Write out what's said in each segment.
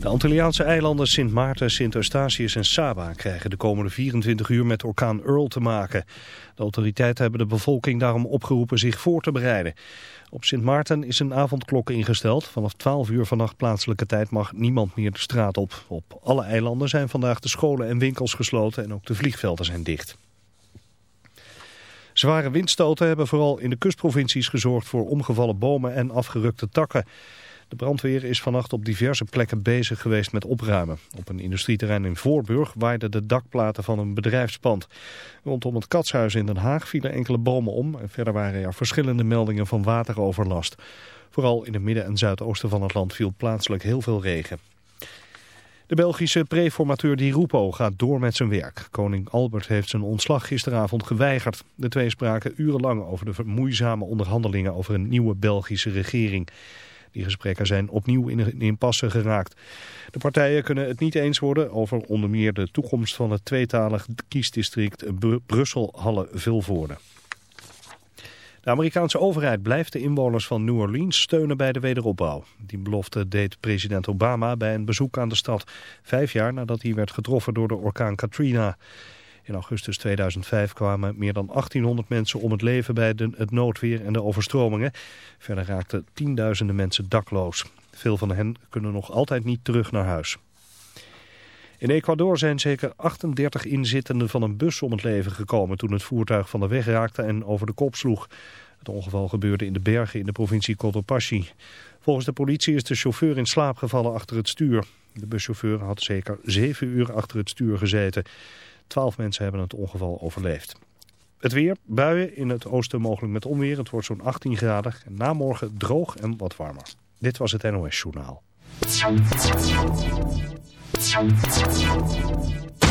De Antilliaanse eilanden Sint Maarten, Sint Eustatius en Saba krijgen de komende 24 uur met orkaan Earl te maken. De autoriteiten hebben de bevolking daarom opgeroepen zich voor te bereiden. Op Sint Maarten is een avondklok ingesteld. Vanaf 12 uur vannacht plaatselijke tijd mag niemand meer de straat op. Op alle eilanden zijn vandaag de scholen en winkels gesloten en ook de vliegvelden zijn dicht. Zware windstoten hebben vooral in de kustprovincies gezorgd voor omgevallen bomen en afgerukte takken. De brandweer is vannacht op diverse plekken bezig geweest met opruimen. Op een industrieterrein in Voorburg waaiden de dakplaten van een bedrijfspand. Rondom het Katshuis in Den Haag vielen enkele bomen om en verder waren er verschillende meldingen van wateroverlast. Vooral in het midden en zuidoosten van het land viel plaatselijk heel veel regen. De Belgische preformateur Di Rupo gaat door met zijn werk. Koning Albert heeft zijn ontslag gisteravond geweigerd. De twee spraken urenlang over de vermoeizame onderhandelingen over een nieuwe Belgische regering. Die gesprekken zijn opnieuw in een impasse geraakt. De partijen kunnen het niet eens worden over onder meer de toekomst van het tweetalig kiesdistrict Brussel-Halle-Vilvoorde. De Amerikaanse overheid blijft de inwoners van New Orleans steunen bij de wederopbouw. Die belofte deed president Obama bij een bezoek aan de stad, vijf jaar nadat hij werd getroffen door de orkaan Katrina. In augustus 2005 kwamen meer dan 1800 mensen om het leven bij de, het noodweer en de overstromingen. Verder raakten tienduizenden mensen dakloos. Veel van hen kunnen nog altijd niet terug naar huis. In Ecuador zijn zeker 38 inzittenden van een bus om het leven gekomen toen het voertuig van de weg raakte en over de kop sloeg. Het ongeval gebeurde in de bergen in de provincie Cotopaxi. Volgens de politie is de chauffeur in slaap gevallen achter het stuur. De buschauffeur had zeker zeven uur achter het stuur gezeten. Twaalf mensen hebben het ongeval overleefd. Het weer, buien, in het oosten mogelijk met onweer. Het wordt zo'n 18 graden. En na morgen droog en wat warmer. Dit was het NOS Journaal.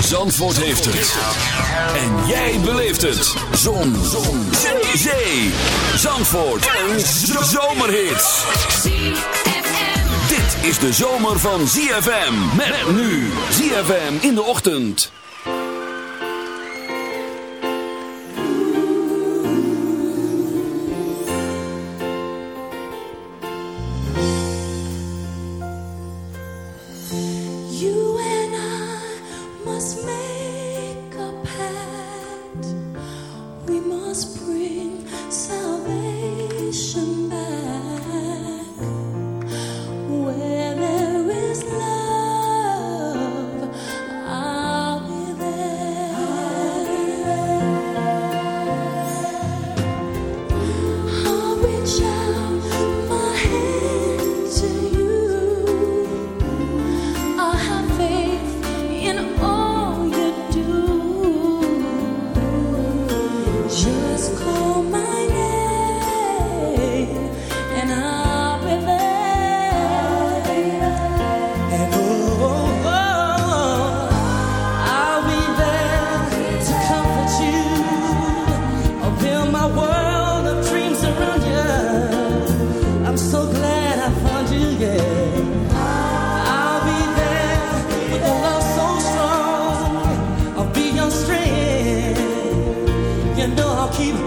Zandvoort heeft het. En jij beleeft het. Zon. Zon. Zee. Zandvoort. Een zomerhit. Dit is de zomer van ZFM. Met nu. ZFM in de ochtend. Keep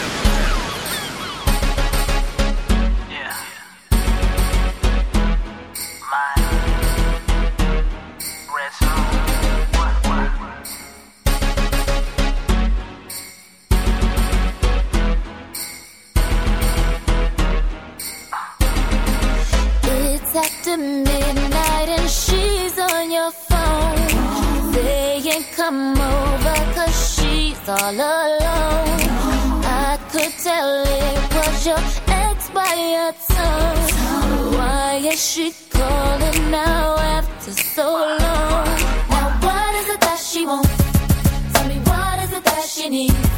need.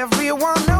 Everyone knows.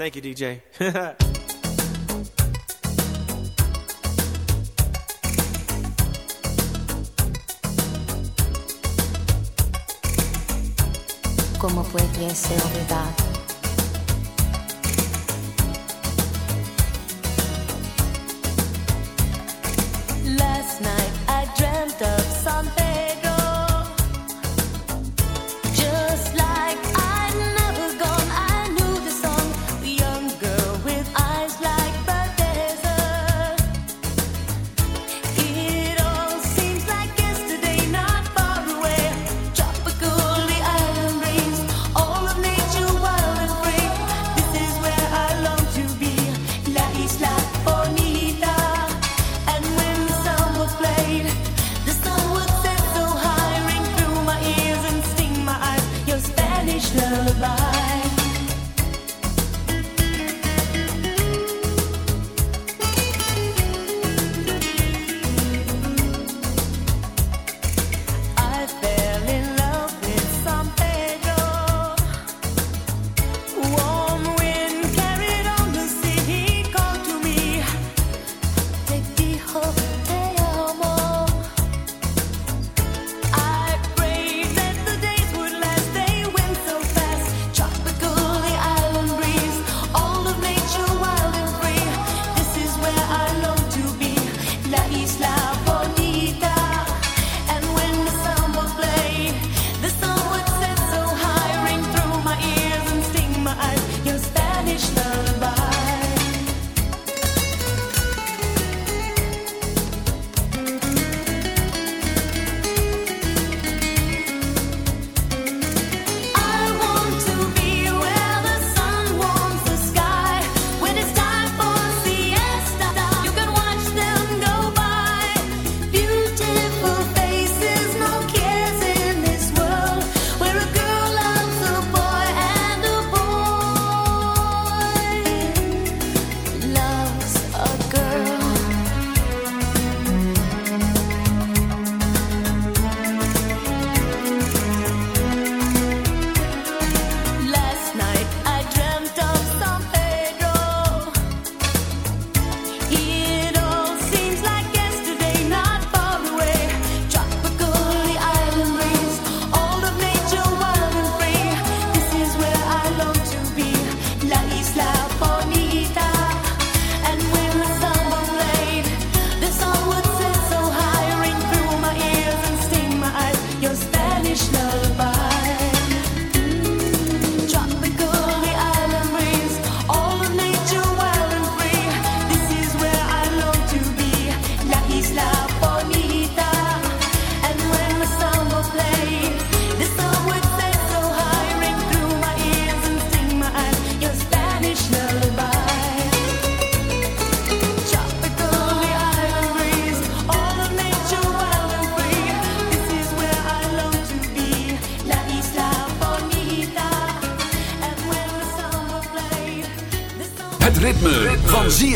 Thank you, DJ. ¿Cómo olvidado?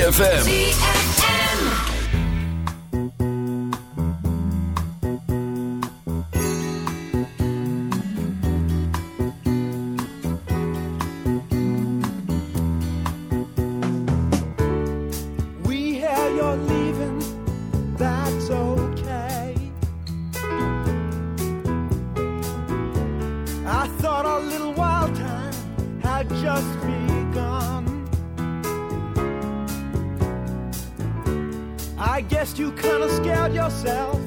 ZFM. yourself.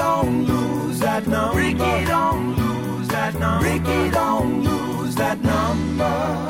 don't lose that number. Ricky, don't lose that number. Ricky, don't lose that number.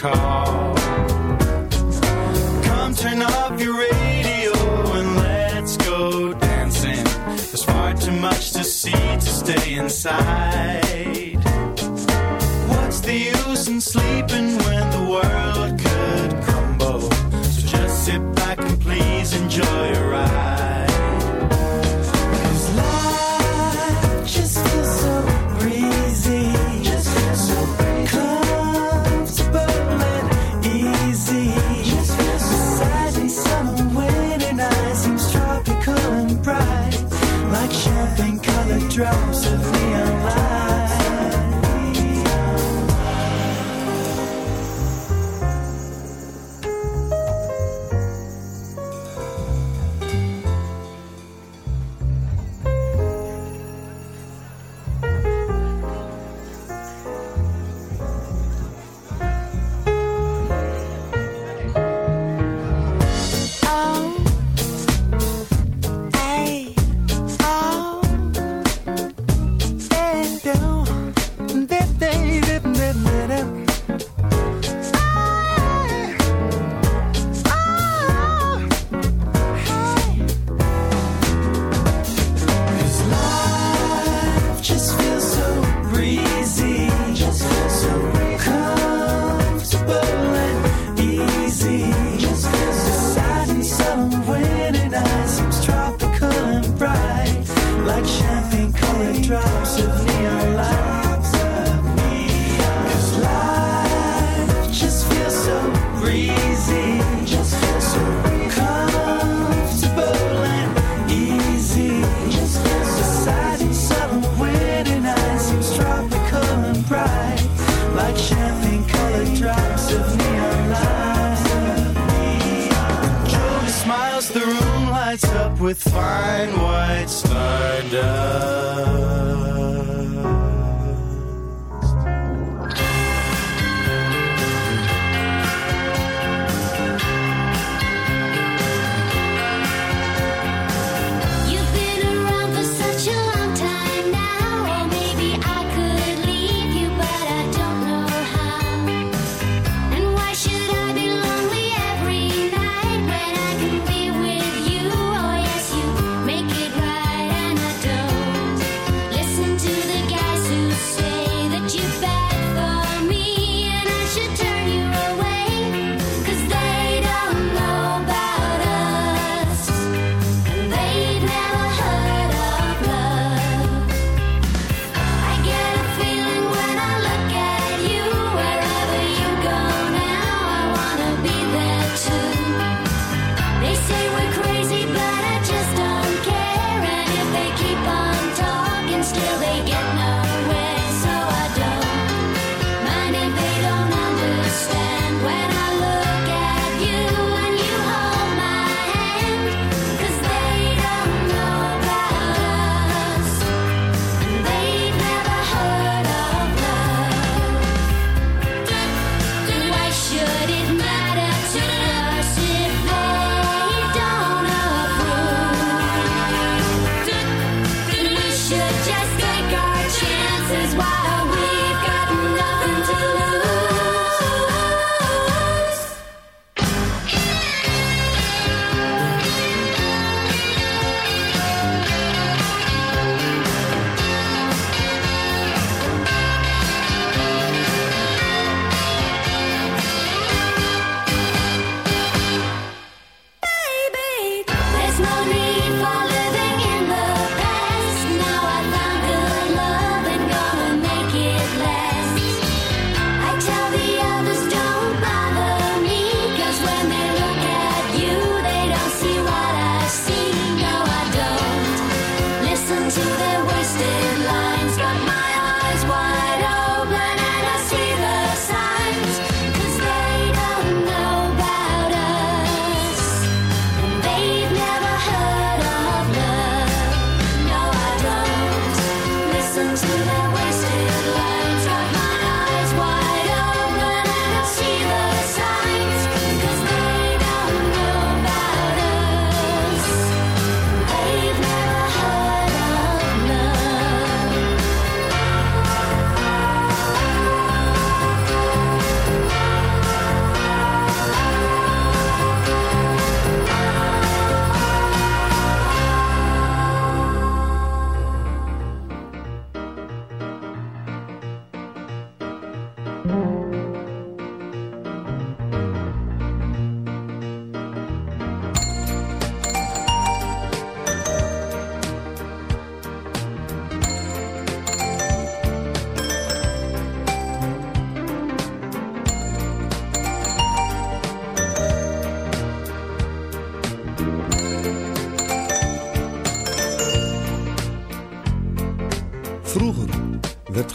call. Come turn off your radio and let's go dancing. There's far too much to see to stay inside. What's the use in sleeping when the world just feel down.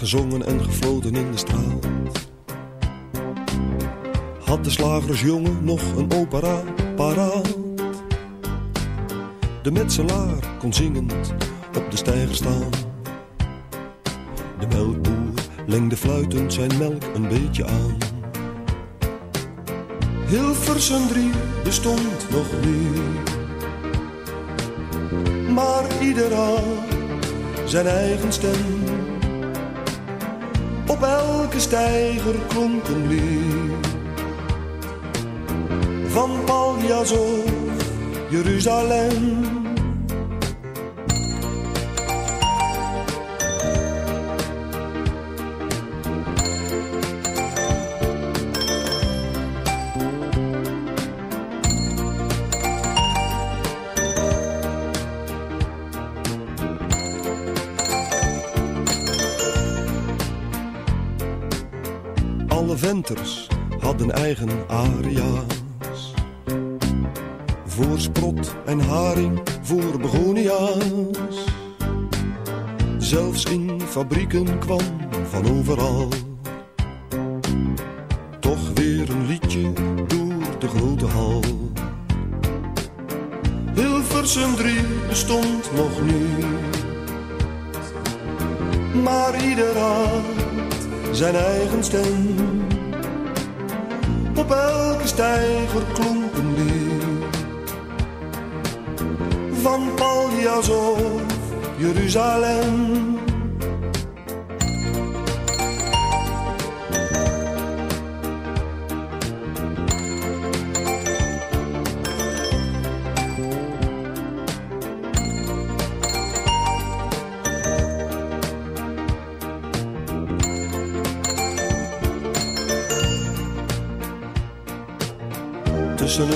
Gezongen en gefloten in de straat. Had de slagersjongen nog een opera paraat? De metselaar kon zingend op de steiger staan. De melkboer lengde fluitend zijn melk een beetje aan. Hilversum drie bestond nog niet. Maar ieder had zijn eigen stem op elke steiger klonk een lied. Van Paljas of Jeruzalem. hadden eigen aria's. Fabrieken kwam van overal. Toch weer een liedje door de grote hal. Hilversum 3 bestond nog niet. Maar ieder had zijn eigen stem op elke stijger klonk een lied. Van Paljas of Jeruzalem.